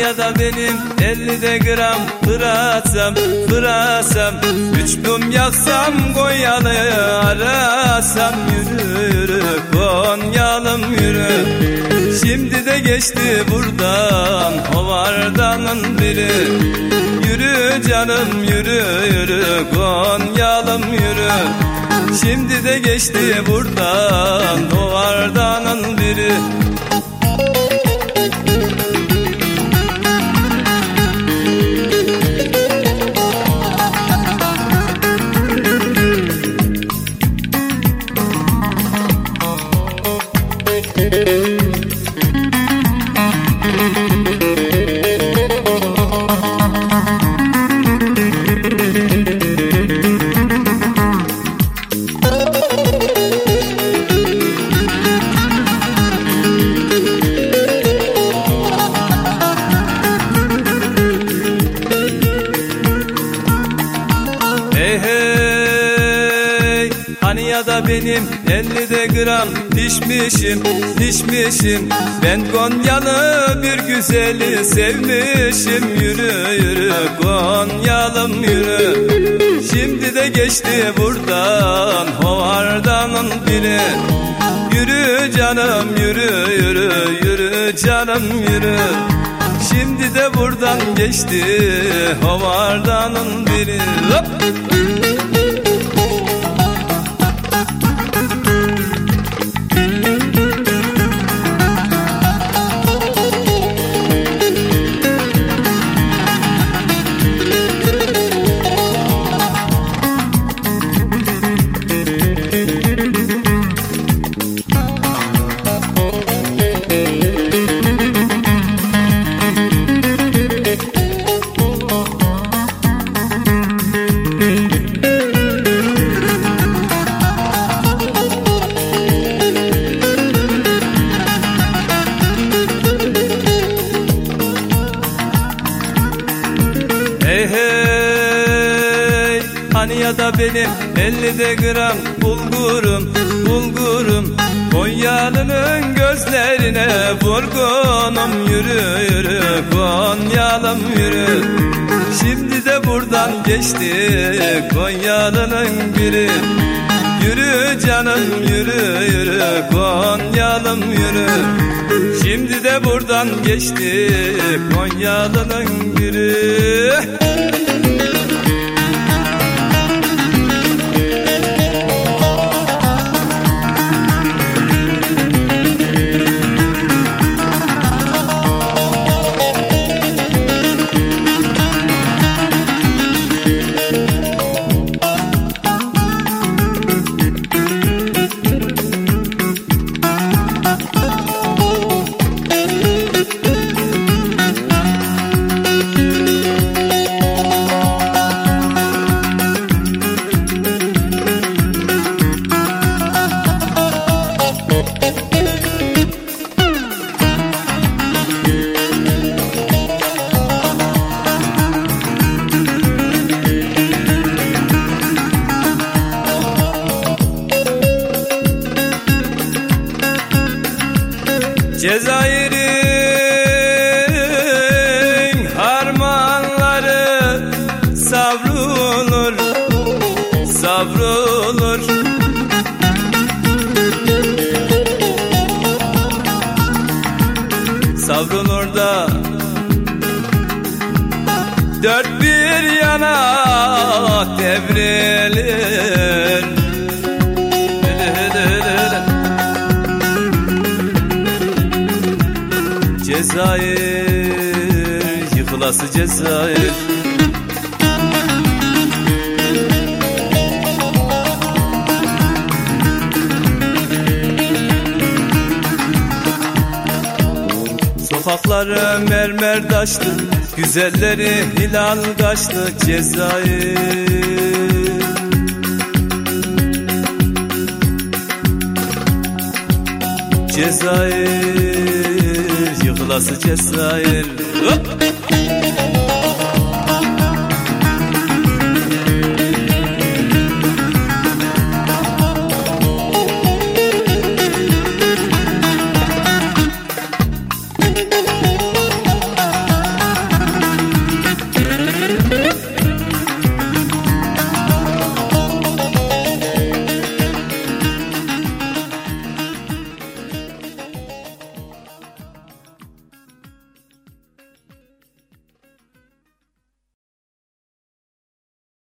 ya da benim 50'de gram pırasam pırasam Üç mum yaksam Konyalı arasam. Yürü yürü Konyalım yürü. Şimdi de geçti buradan Hovardanın biri. Yürü canım yürü yürü Konyalım yürü. Şimdi de geçti buradan Hovardanın biri Hani ya da benim 50'de gram dişmişim dişmişim. Ben Konyalı bir güzeli sevmişim. Yürü yürü Konyalım yürü. Şimdi de geçti buradan Hovardanın biri Yürü canım yürü yürü yürü canım yürü. Şimdi de buradan geçti Hovardanın biri Hop! Hey Hani ya da benim 50'de gram bulgurum bulgurum. Konyalı'nın gözlerine vurgunum Yürü yürü Konyalım yürü. Şimdi de buradan geçti Konyalı'nın biri. Yürü canım yürü yürü Konyalım yürü. Şimdi de buradan geçti Konyalı'nın biri Cezayir'in harmanları savrulur, savrulur. Savrulur da dört bir yana devrilir. Cezayir yıkılası Cezayir Sokakları mermer taşlı Güzelleri hilal kaşlı Cezayir Cezayir Yıkılası Cezayir Hop!